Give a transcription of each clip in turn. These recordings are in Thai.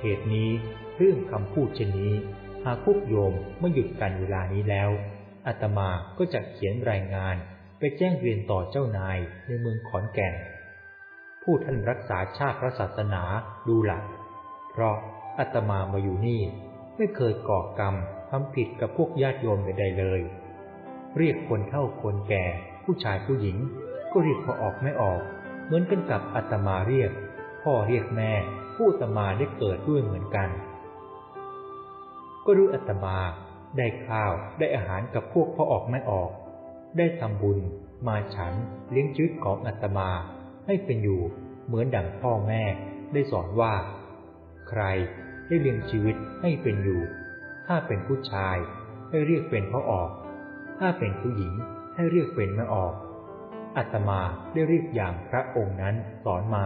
เหตุนี้เรื่องคำพูดเช่นนี้ หากพวกโยมไม่หยุดกันเวลานี้แล้วอาตมาก็จะเขียนรายงานไปแจ้งเรียนต่อเจ้านายในเมืองขอนแก่น ผู้ท่านรักษาชาติพระศาสนาดูหลัก เพราะอาตมามาอยู่นี่ ไม่เคยก่อกรรมทำผิดกับพวกญาติโยมใดๆเลย เรียกคนเท่าคนแก่ ผู้ชายผู้หญิง ก็เรียกพอออกไม่ออก เหมือนกันกับอาตมาเรียก พ่อเรียกแม่ ผู้ตมาได้เกิดด้วยเหมือนกัน ก็รู้อาตมาได้ข้าวได้อาหารกับพวกพ่อออกไม่ออก ได้ทำบุญ มาฉันเลี้ยงชีวิตของอาตมาให้เป็นอยู่เหมือนดั่งพ่อแม่ได้สอนว่า ใครได้เลี้ยงชีวิตให้เป็นอยู่ ถ้าเป็นผู้ชายให้เรียกเป็นพ่อออก ถ้าเป็นผู้หญิงให้เรียกเป็นแม่ออกอาตมาได้เรียกอย่างพระองค์นั้นสอนมา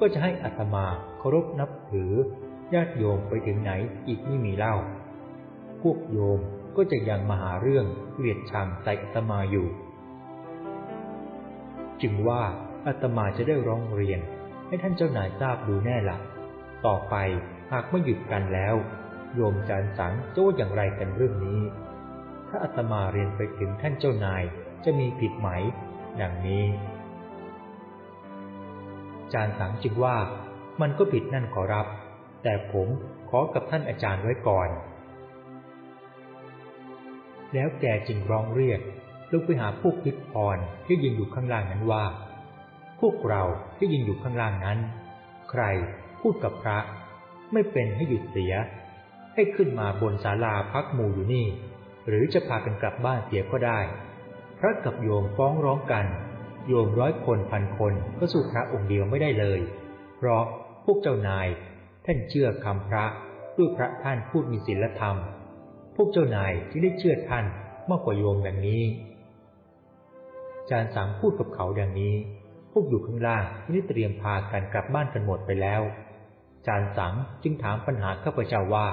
ก็จะให้อาตมาเคารพนับถือญาติโยมไปถึงไหนอีกไม่มีเล่า พวกโยมก็จะยังมาหาเรื่องเกลียดชังใส่อาตมาอยู่ จึงว่าอาตมาจะได้ร้องเรียน ให้ท่านเจ้านายทราบดูแน่ละต่อไปหากไม่หยุดกันแล้ว โยมจานสังจะว่าอย่างไรกันเรื่องนี้ ถ้าอาตมาเรียนไปถึงท่านเจ้านายจะมีผิดไหม ดังนี้ จานสังจึงว่ามันก็ผิดนั่นขอรับ แต่ผมขอกับท่านอาจารย์ไว้ก่อน แล้วแกจึงร้องเรียกลงไปหาพวกพิษพรที่ยืนอยู่ข้างล่างนั้นว่า พวกเราที่ยืนอยู่ข้างล่างนั้น ใครพูดกับพระ ไม่เป็นให้หยุดเสีย ให้ขึ้นมาบนศาลาพักหมู่อยู่นี่ หรือจะพากันกลับบ้านเสียก็ได้ พระกับโยมฟ้องร้องกัน โยมร้อยคนพันคนก็สู้พระองค์เดียวไม่ได้เลย เพราะพวกเจ้านาย ท่านเชื่อคำพระด้วยพระท่านพูดมีศีลธรรม พวกเจ้านายที่ได้เชื่อท่านมากกว่าโยมดังนี้จารย์สังพูดกับเขาดังนี้ พวกอยู่ข้างล่างที่ได้เตรียมพากันกลับบ้านกันหมดไปแล้ว จารย์สังจึงถามปัญหาข้าพเจ้าว่า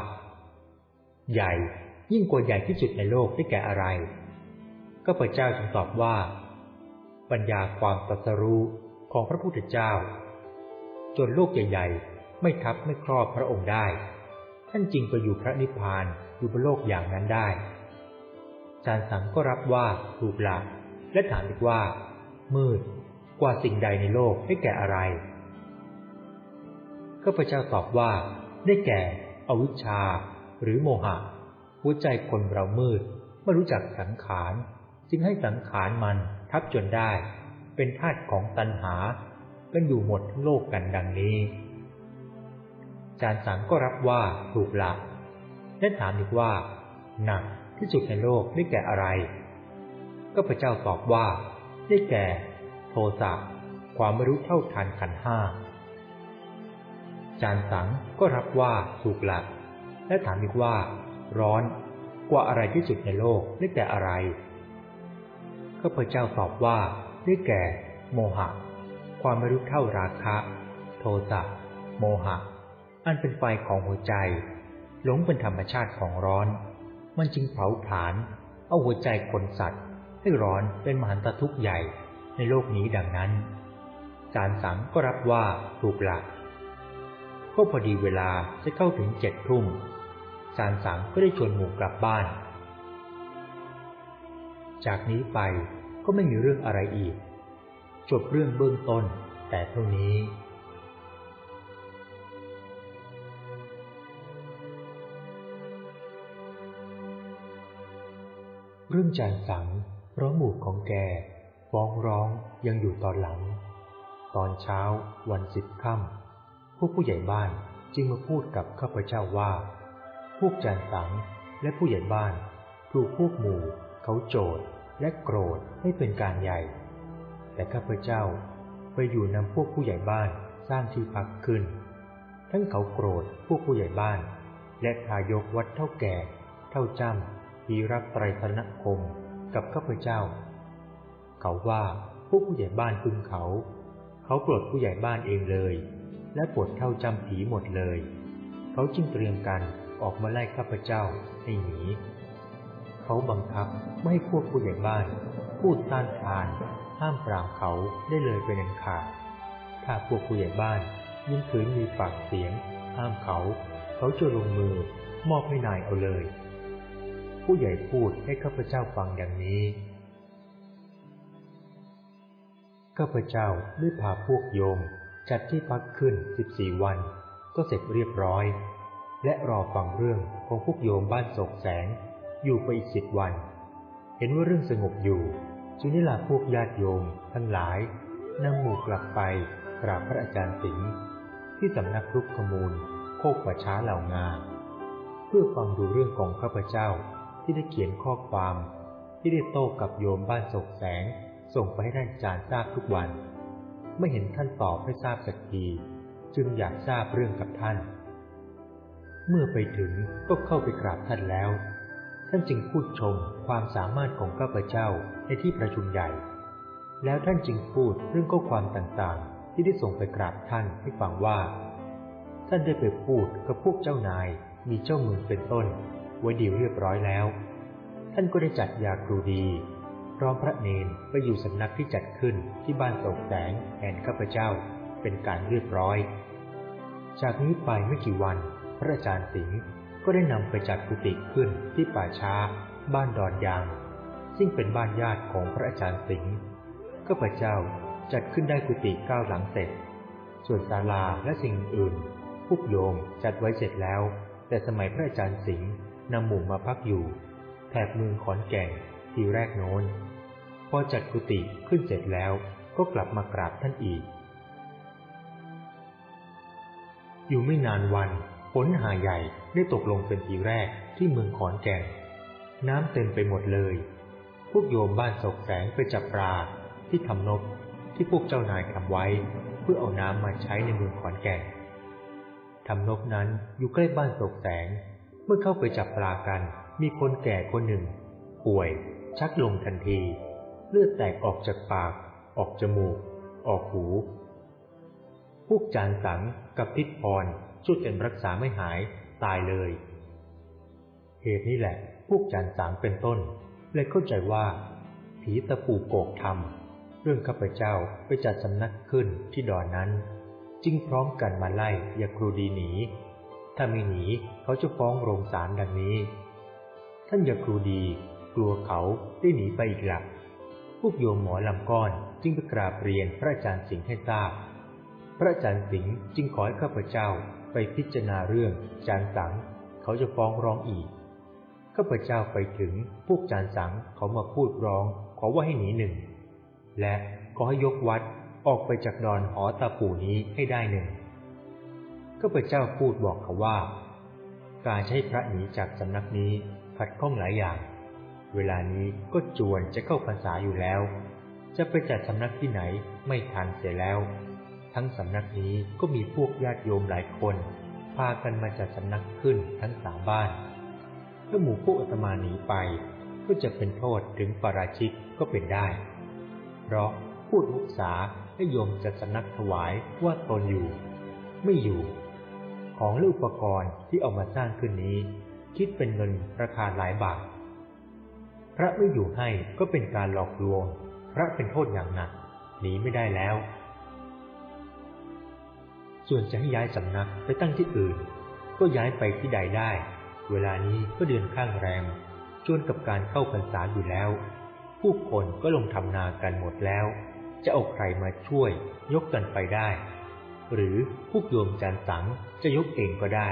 ใหญ่ยิ่งกว่าใหญ่ที่สุดในโลกได้แก่อะไรข้าพเจ้าจึงตอบว่า ปัญญาความตรัสรู้ของพระพุทธเจ้า จนโลกใหญ่ๆ ไม่ทับไม่ครอบพระองค์ได้ ท่านจริงไปอยู่พระนิพพานอยู่บนโลกอย่างนั้นได้จารย์สังก็รับว่าถูกหลัก และถามอีกว่า มืดกว่าสิ่งใดในโลกได้แก่อะไรข้าพเจ้าตอบว่า ได้แก่ อวิชชา หรือโมหะ หัวใจคนเรามืดไม่รู้จักสังขาร จึงให้สังขารมัน ทับจนได้ เป็นธาตุของตัณหากันอยู่หมดทั้งโลกกันดังนี้ จารย์สังก็รับว่าถูกละและถามอีกว่า หนักที่สุดในโลกได้แก่อะไร ก็พระเจ้าตอบว่า ได้แก่ โทสะความไม่รู้เท่าทันขันห้าจารย์สังก็รับว่าถูกหลัก และถามอีกว่า ร้อนกว่าอะไรที่สุดในโลกได้แก่อะไร ข้าพเจ้าตอบว่าได้แก่ โมหะ ความไม่รู้เท่าราคะ โทสะโมหะ อันเป็นไฟของหัวใจ หลงเป็นธรรมชาติของร้อน มันจึงเผาผลาญเอาหัวใจคนสัตว์ ให้ร้อนเป็นมหันตทุกข์ใหญ่ในโลกนี้ดังนั้นจารสังก็รับว่าถูกหลักก็พอดีเวลาจะเข้าถึงเจ็ดทุ่มจารสังก็ได้ชวนหมู่กลับบ้าน จากนี้ไปก็ไม่มีเรื่องอะไรอีก จบเรื่องเบื้องต้นแต่เท่านี้เรื่องจานสังเพราะหมู่ของแกฟ้องร้องยังอยู่ตอนหลัง ตอนเช้าวันสิบค่ำผู้ผู้ใหญ่บ้านจึงมาพูดกับข้าพเจ้าว่า พวกจานสังและผู้ใหญ่บ้านถูกพวกหมู่เขาโจด และโกรธให้เป็นการใหญ่ แต่ข้าพเจ้าไปอยู่นำพวกผู้ใหญ่บ้านสร้างที่พักขึ้น ทั้งเขาโกรธพวกผู้ใหญ่บ้าน และทายกวัดเท่าแก่ เท่าจ้ำทีรักไตรสนคมกับข้าพเจ้า เขาว่าพวกผู้ใหญ่บ้านพึ่งเขา เขาปลดผู้ใหญ่บ้านเองเลย และปลดเท่าจำผีหมดเลย เขาจึงเตรียมกันออกมาไล่ข้าพเจ้าให้หนี เขาบังคับไม่ให้พวกผู้ใหญ่บ้าน พูดต้านทาน ห้ามปรามเขาได้เลยเป็นอันขาดถ้าพวกผู้ใหญ่บ้านยิ่งคืนมีปากเสียง ห้ามเขา เขาจะลงมือมอบให้นายเอาเลย ผู้ใหญ่พูดให้ข้าพเจ้าฟังอย่างนี้ข้าพเจ้าได้พาพวกโยมจัดที่พักขึ้นสิบสี่วัน ก็เสร็จเรียบร้อย และรอฟังเรื่องของพวกโยมบ้านโศกแสง อยู่ไปอีกสิบวัน เห็นว่าเรื่องสงบอยู่ จึงได้ลาพวกญาติโยม ทั้งหลายนำหมู่กลับไปกราบพระอาจารย์สิงห์ที่สำนักรุกขมูล โคกประช้าเหล่างา เพื่อฟังดูเรื่องของข้าพเจ้าที่ได้เขียนข้อความ ที่ได้โต้กับโยมบ้านศกแสง ส่งไปให้ท่านอาจารย์ทราบทุกวัน ไม่เห็นท่านตอบให้ทราบสักทีจึงอยากทราบเรื่องกับท่าน เมื่อไปถึงก็เข้าไปกราบท่านแล้ว ท่านจึงพูดชมความสามารถของข้าพเจ้าในที่ประชุมใหญ่ แล้วท่านจึงพูดเรื่องข้อความต่างๆ ที่ได้ส่งไปกราบท่านให้ฟังว่า ท่านได้ไปพูดกับพวกเจ้านายมีเจ้าเมืองเป็นต้น ไว้ดีเรียบร้อยแล้ว ท่านก็ได้จัดยาครูดี พร้อมพระเนนไปอยู่สำนักที่จัดขึ้นที่บ้านโศกแสงแห่งข้าพเจ้าเป็นการเรียบร้อย จากนี้ไปไม่กี่วันพระอาจารย์สิงห์ ก็ได้นำไปจัดกุฏิขึ้นที่ป่าช้า บ้านดอนยาง ซึ่งเป็นบ้านญาติของพระอาจารย์สิงห์ข้าพเจ้าจัดขึ้นได้กุฏิเก้าหลังเสร็จ ส่วนศาลาและสิ่งอื่นพวกโยมจัดไว้เสร็จแล้ว แต่สมัยพระอาจารย์สิงห์นำหมู่มาพักอยู่ แถบเมืองขอนแก่นทีแรกโน้น พอจัดกุฏิขึ้นเสร็จแล้วก็กลับมากราบท่านอีก อยู่ไม่นานวัน นหาใหญ่ได้ตกลงเป็นทีแรกที่เมืองขอนแก่น น้ำเต็มไปหมดเลย พวกโยมบ้านศกแสงไปจับปลาที่ทำนบที่พวกเจ้านายทำไว้ เพื่อเอาน้ำมาใช้ในเมืองขอนแก่นทำนบนั้นอยู่ใกล้บ้านศกแสง เมื่อเข้าไปจับปลากัน มีคนแก่คนหนึ่ง ป่วย ชักลงทันที เลือดแตกออกจากปาก ออกจมูก ออกหู พวกจานสังกับทิศพร ช่วยกันรักษาไม่หายตายเลย เหตุนี้แหละ พวกจานสังเป็นต้นเลยเข้าใจว่า ผีตะปูโกกทำเรื่องข้าพเจ้าไปจัดสำนักขึ้นที่ดอนนั้น จึงพร้อมกันมาไล่อย่าครูดีหนี ถ้าไม่หนีเขาจะฟ้องโรงศาลดังนี้ ท่านอย่าครูดีกลัวเขาได้หนีไปอีกหลักพวกโยมหมอลำก้อนจึงไปกราบเรียนพระอาจารย์สิงห์ให้ทราบ พระอาจารย์สิงห์จึงขอให้ข้าพเจ้า ไปพิจารณาเรื่องจานสัง เขาจะฟ้องร้องอีกข้าพเจ้าไปถึงพวกจานสังเขามาพูดร้อง ขอว่าให้หนีหนึ่ง และขอให้ยกวัดออกไปจากดอนหอตาปู่นี้ให้ได้หนึ่งข้าพเจ้าพูดบอกเขาว่า การใช้พระหนีจากสำนักนี้ขัดข้องหลายอย่าง เวลานี้ก็จวนจะเข้าพรรษาอยู่แล้ว จะไปจัดสำนักที่ไหนไม่ทันเสียแล้ว ทั้งสำนักนี้ก็มีพวกญาติโยมหลายคน พากันมาจัดสำนักขึ้นทั้งสามบ้านถ้าหมู่พวกอาตมาหนีไป ก็จะเป็นโทษถึงปราชิกก็เป็นได้ เพราะพูดมุสาให้โยมจัดสำนักถวายว่าตนอยู่ ไม่อยู่ ของและอุปกรณ์ที่เอามาสร้างขึ้นนี้ คิดเป็นเงินราคาหลายบาท พระไม่อยู่ให้ก็เป็นการหลอกลวง พระเป็นโทษอย่างหนักหนีไม่ได้แล้ว ส่วนจะให้ย้ายสำนักไปตั้งที่อื่น ก็ย้ายไปที่ใดได้ เวลานี้ก็เดือนข้างแรมจวนกับการเข้าพรรษาอยู่แล้ว ผู้คนก็ลงทำนากันหมดแล้ว จะเอาใครมาช่วยยกกันไปได้ หรือพวกโยมจันสังจะยกเองก็ได้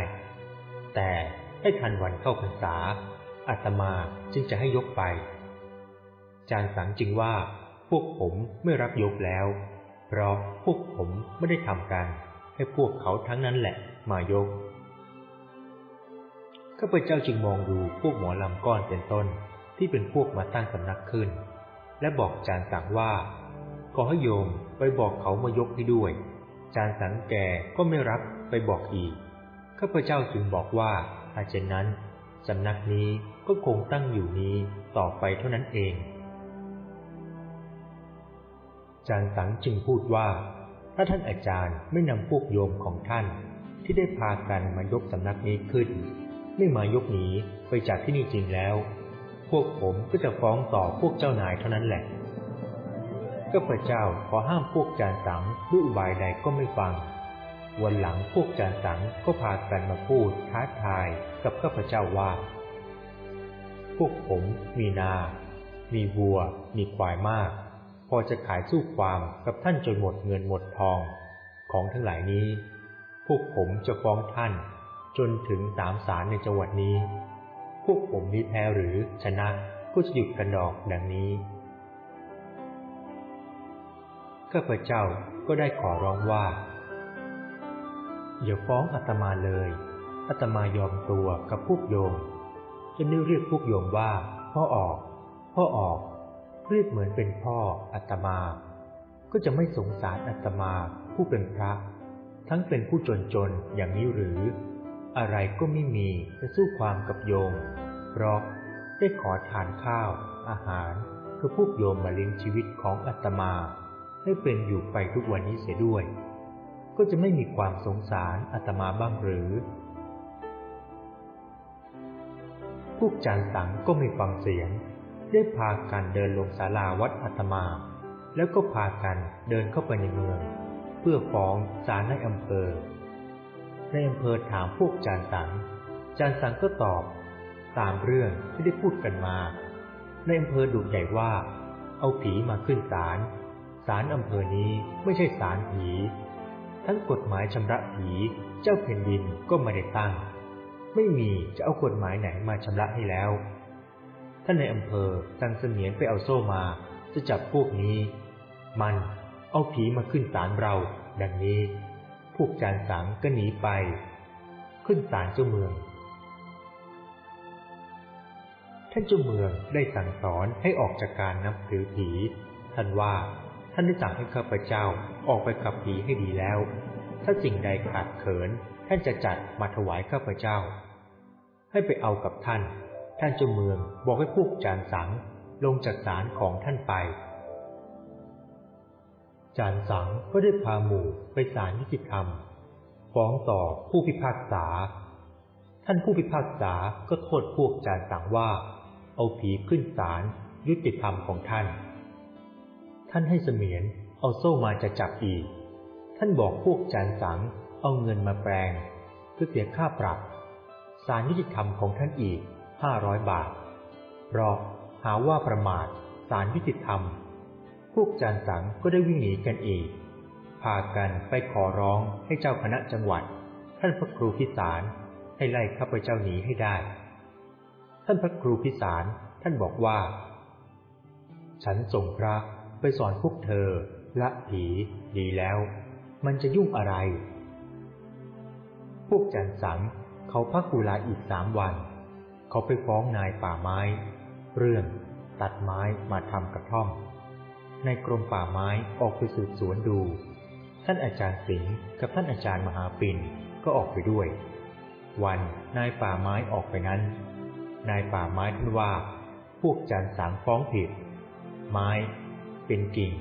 แต่ให้ทันวันเข้าพรรษาอาตมาจึงจะให้ยกไป จานสังจึงว่า พวกผมไม่รับยกแล้ว เพราะพวกผมไม่ได้ทำกัน ให้พวกเขาทั้งนั้นแหละมายกข้าพเจ้าจึงมองดูพวกหมอลำก้อนเป็นต้นที่เป็นพวกมาตั้งสำนักขึ้น และบอกจานสังว่า ขอให้โยมไปบอกเขามายกให้ด้วย จานสังแกก็ไม่รับไปบอกอีกข้าพเจ้าจึงบอกว่าถ้าเช่นนั้นสำนักนี้ก็คงตั้งอยู่นี้ต่อไปเท่านั้นเอง จารย์สังจึงพูดว่า ถ้าท่านอาจารย์ไม่นำพวกโยมของท่านที่ได้พากันมายกสำนักนี้ขึ้น ไม่มายกหนีไปจากที่นี่จริงแล้ว พวกผมก็จะฟ้องต่อพวกเจ้านายเท่านั้นแหละก็พระเจ้าขอห้ามพวกจารย์สังด้วยอุบายใดก็ไม่ฟัง วันหลังพวกจานสังก็พากันมาพูดท้าทายกับข้าพเจ้าว่า พวกผมมีนา มีวัว มีควายมาก พอจะขายสู้ความกับท่านจนหมดเงินหมดทอง ของทั้งหลายนี้ พวกผมจะฟ้องท่าน จนถึงสามศาลในจังหวัดนี้ พวกผมนี้แพ้หรือชนะก็จะหยุดกันดอกดังนี้ข้าพเจ้าก็ได้ขอร้องว่า อย่าฟ้องอาตมาเลยอาตมายอมตัวกับพวกโยมจะได้เรียกพวกโยมว่า พ่อออก พ่อออก เรียกเหมือนเป็นพ่ออาตมา ก็จะไม่สงสารอาตมาผู้เป็นพระ ทั้งเป็นผู้จนจนอย่างนี้หรือ อะไรก็ไม่มีจะสู้ความกับโยมเพราะได้ขอทานข้าว อาหารคือพวกโยมมาเลี้ยงชีวิตของอาตมาให้เป็นอยู่ไปทุกวันนี้เสียด้วย ก็จะไม่มีความสงสารอาตมาบ้างหรือ พวกจานสังก็ไม่ฟังเสียง ได้พากันเดินลงศาลาวัดอาตมา แล้วก็พากันเดินเข้าไปในเมือง เพื่อฟ้องศาลในอำเภอ ในอำเภอถามพวกจานสัง จานสังก็ตอบ ตามเรื่องที่ได้พูดกันมา ในอำเภอดุใหญ่ว่า เอาผีมาขึ้นศาลศาลอำเภอนี้ไม่ใช่ศาลผี ทั้งกฎหมายชำระผีเจ้าแผ่นดินก็ไม่ได้ตั้ง ไม่มีจะเอากฎหมายไหนมาชำระให้แล้ว ท่านในอำเภอสั่งเสมียนไปเอาโซ่มา จะจับพวกนี้ มันเอาผีมาขึ้นศาลเรา ดังนี้ พวกจานสังก็หนีไป ขึ้นศาลเจ้าเมือง ท่านเจ้าเมืองได้สั่งสอนให้ออกจากการนับถือผี ท่านว่าท่านได้สั่งให้ข้าพเจ้าออกไปขับผีให้ดีแล้ว ถ้าสิ่งใดขาดเขิน ท่านจะจัดมาถวายข้าพเจ้า ให้ไปเอากับท่าน ท่านเจ้าเมืองบอกให้พวกจานสังลงจากศาลของท่านไป จานสังก็ได้พาหมู่ไปศาลยุติธรรม ฟ้องต่อผู้พิพากษา ท่านผู้พิพากษาก็โทษพวกจานสังว่า เอาผีขึ้นศาลยุติธรรมของท่าน ท่านให้เสมียนเอาโซ่มาจะจับอีก ท่านบอกพวกจานสังเอาเงินมาแปลงเพื่อเสียค่าปรับ ศาลยุติธรรมของท่านอีก ห้าร้อยบาทเพราะหาว่าประมาทศาลยุติธรรม พวกจานสังก็ได้วิ่งหนีกันอีก พากันไปขอร้องให้เจ้าคณะจังหวัด ท่านพระครูพิสารให้ไล่ข้าพเจ้าหนีให้ได้ ท่านพระครูพิสารท่านบอกว่า ฉันส่งพระไปสอนพวกเธอละผีดีแล้ว มันจะยุ่งอะไร พวกจันสังเขาพักกุลาอีกสามวัน เขาไปฟ้องนายป่าไม้ เรื่องตัดไม้มาทำกระท่อม ในกรมป่าไม้ออกไปสืบสวนดู ท่านอาจารย์สิงห์กับท่านอาจารย์มหาปินก็ออกไปด้วย วันนายป่าไม้ออกไปนั้น นายป่าไม้ท่านว่า พวกจันสังฟ้องผิด ไม้ เป็นกิ่ง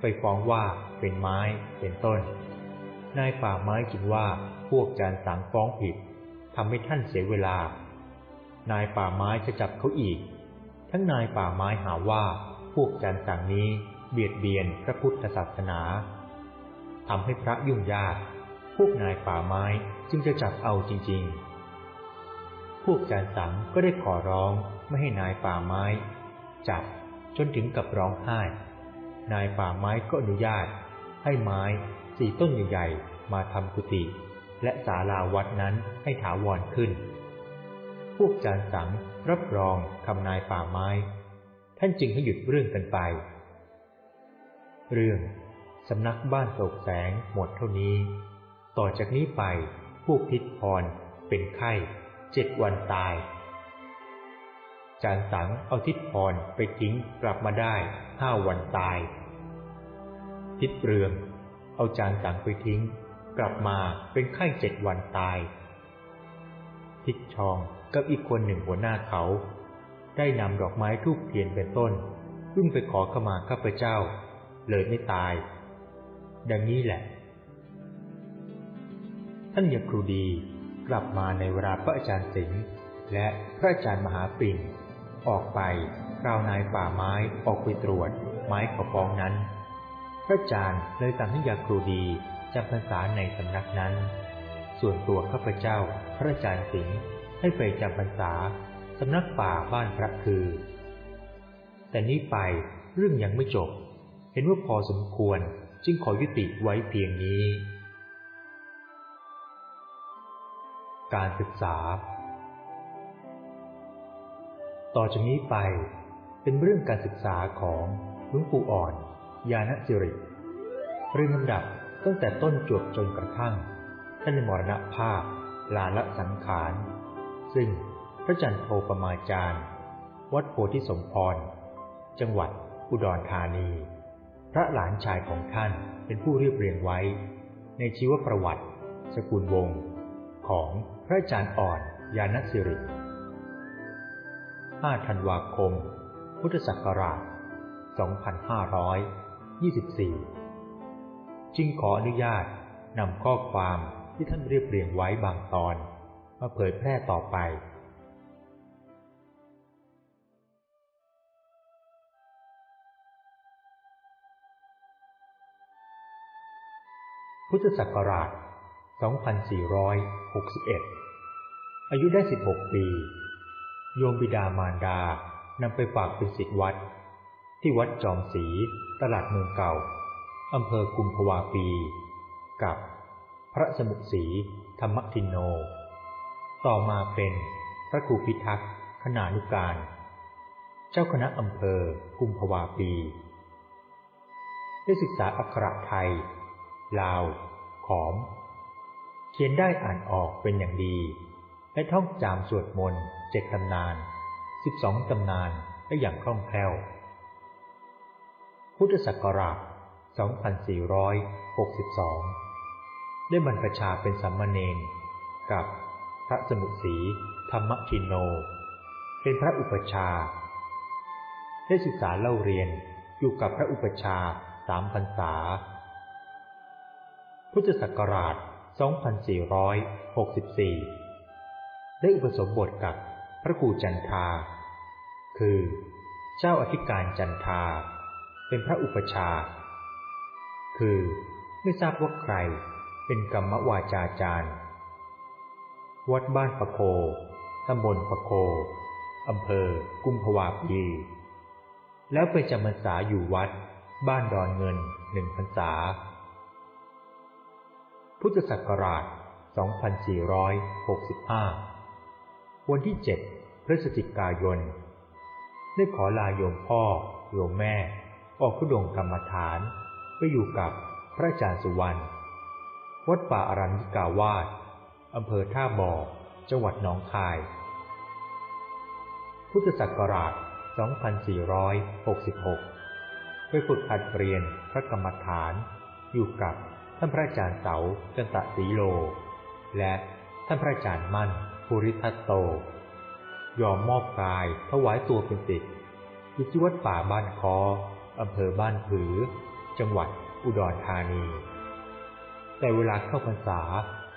ไปฟ้องว่าเป็นไม้ เป็นต้น นายป่าไม้คิดว่าพวกจานสังฟ้องผิดทำให้ท่านเสียเวลา นายป่าไม้จะจับเขาอีก ทั้งนายป่าไม้หาว่าพวกจานสังนี้เบียดเบียนพระพุทธศาสนาทำให้พระยุ่งยาก พวกนายป่าไม้จึงจะจับเอาจริง ๆ พวกจานสังก็ได้ขอร้องไม่ให้นายป่าไม้ จับจนถึงกับร้องไห้ นายป่าไม้ก็อนุญาต ให้ไม้สี่ต้นใหญ่ๆมาทำกุฏิและศาลาวัดนั้นให้ถาวรขึ้น วกจานสังรับรองคำนายป่าไม้ ท่านจึงให้หยุดเรื่องกันไป เรื่องสำนักบ้านโศกแสงหมดเท่านี้ ต่อจากนี้ไปพวกพิษพรเป็นไข้เจ็ดวันตาย จานสังเอาทิศพรไปทิ้งกลับมาได้ห้าวันตาย ทิศเรืองเอาจานสังไปทิ้ง กลับมาเป็นไข้เจ็ดวันตาย ทิศชองกับอีกคนหนึ่งหัวหน้าเขา ได้นำดอกไม้ทูบเทียนเป็นต้นวิ่งไปขอขมาข้าพเจ้า เลยไม่ตาย ดังนี้แหละ ท่านยาครูดีกลับมาในเวลาพระอาจารย์สิงห์และพระอาจารย์มหาปิ่นออกไปคราวนายป่าไม้ออกไปตรวจ ไม้ขอฟ้องนั้น พระอาจารย์เลยสั่งให้ยาครูดีจำพรรษาในสำนักนั้น ส่วนตัวข้าพเจ้า พระอาจารย์สิงห์ให้ไปจำพรรษาสำนักป่าบ้านพระคือ แต่นี้ไปเรื่องยังไม่จบ เห็นว่าพอสมควรจึงขอยุติไว้เพียงนี้ การศึกษา ต่อจากนี้ไปเป็นเรื่องการศึกษาของหลวงปู่อ่อน ยาณสิริเรื่องลำดับตั้งแต่ต้นจวบจนกระทั่งท่านมรณภาพ ลาละสังขาร ซึ่งพระจันทโทปมาจารย์ วัดโพธิสมพร จังหวัดอุดรธานี พระหลานชายของท่านเป็นผู้เรียบเรียงไว้ ในชีวประวัติ สกุลวงศ์ของพระอาจารย์อ่อนยาณสิริ 5 ธันวาคม พุทธศักราช 2524 จึงขออนุญาตนำข้อความ ที่ท่านเรียบเรียงไว้บางตอนมาเผยแพร่ต่อไป พุทธศักราช 2461 อายุได้ 16 ปี โยมบิดามารดานำไปฝากเป็นศิษย์วัด ที่วัดจอมศรีตลาดเมืองเก่าอำเภอกุมภวาปี กับ พระสมุทรศรีธรรมทินโน ต่อมาเป็นพระครูพิทักษ์ขณานุการ เจ้าคณะอำเภอกุมภาวาปี ได้ศึกษาอักขระไทย ลาว ขอม เขียนได้อ่านออกเป็นอย่างดี และท่องจำสวดมนต์เจ็ดตำนานสิบสองตำนานได้อย่างคล่องแคล่ว พุทธศักราช 2462 ได้บรรพชาเป็นสัมมาเนนกับพระสมุทรศรีธรรมทินโน เป็นพระอุปชา ได้ศึกษาเล่าเรียนอยู่กับพระอุปชาสามพรรษา พุทธศักราช 2464 ได้อุปสมบทกับพระครูจันทา คือเจ้าอธิการจันทา เป็นพระอุปชา คือไม่ทราบว่าใคร เป็นกรรมวาจาจารย์ วัดบ้านปะโคตำบลปะโคอำเภอ กุมภาวะปี แล้วไปจำพรรษาอยู่วัด บ้านดอนเงินหนึ่งพรรษา พุทธศักราช 2465 วันที่ 7 พฤศจิกายน ได้ขอลาโยมพ่อ โยมแม่ ออกพุดงกรรมฐาน ไปอยู่กับพระอาจารย์สุวรรณ วัดป่าอารัญญิกาวาสอำเภอท่าบ่อ จังหวัดหนองคาย พุทธศักราช 2466 ไปฝึกหัดเรียนพระกรรมฐาน อยู่กับท่านพระอาจารย์เสาจันตะสีโล และท่านพระอาจารย์มั่นภูริทัตโต ยอมมอบกายถวายตัวเป็นศิษย์อยู่ที่วัดป่าบ้านคออำเภอบ้านผือ จังหวัดอุดรธานี แต่เวลาเข้าพรรษา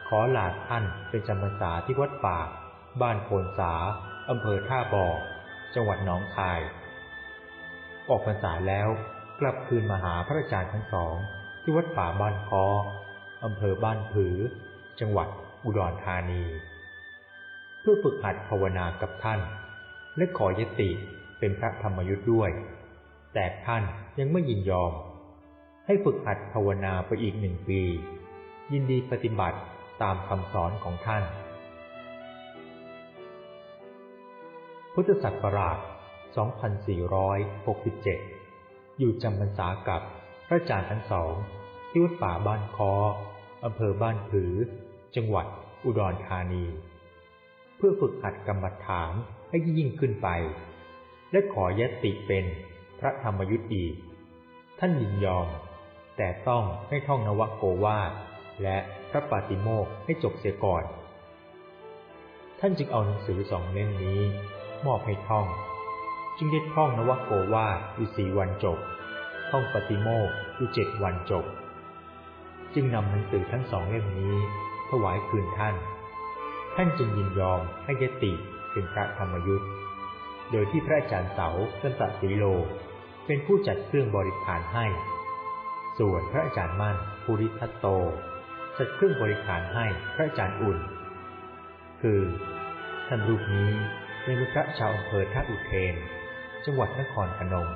ขอลาท่านเป็นจำพรรษาที่วัดป่า บ้านโพนสาอำเภอท่าบ่อ จังหวัดหนองคาย ออกพรรษาแล้วกลับคืนมาหาพระอาจารย์ทั้งสอง ที่วัดป่าบ้านคออำเภอบ้านผือ จังหวัดอุดรธานี เพื่อฝึกหัดภาวนากับท่าน และขอยติเป็นพระธรรมยุทธ์ด้วย แต่ท่านยังไม่ยินยอม ให้ฝึกหัดภาวนาไปอีกหนึ่งปี ยินดีปฏิบัติตามคำสอนของท่าน พุทธศักราช 2467 อยู่จำพรรษากับพระอาจารย์ทั้งสองที่วัดป่าบ้านคออำเภอบ้านผือ จังหวัดอุดรธานี เพื่อฝึกหัดกรรมฐานให้ยิ่งขึ้นไป และขอยติเป็นพระธรรมยุทธ์อีก ท่านยินยอม แต่ต้องให้ท่องนวโกวาท และพระปาติโมกให้จบเสียก่อน ท่านจึงเอาหนังสือสองเล่มนี้ มอบให้ท่อง จึงได้ท่องนวโกวาอยู่สี่วันจบ ท่องปาติโมกอยู่เจ็ดวันจบ จึงนำหนังสือทั้งสองเล่มนี้ ถวายคืนท่าน ท่านจึงยินยอมให้ยติเป็นพระธรรมยุทธ์โดยที่พระอาจารย์เสาสันตสีโล เป็นผู้จัดเครื่องบริการให้ ส่วนพระอาจารย์มั่นภูริทัตโต จัดเครื่องบริการให้พระอาจารย์อุ่น คือท่านรูปนี้เป็นพระชาวอำเภอท่าอุเทน จังหวัดนครพนม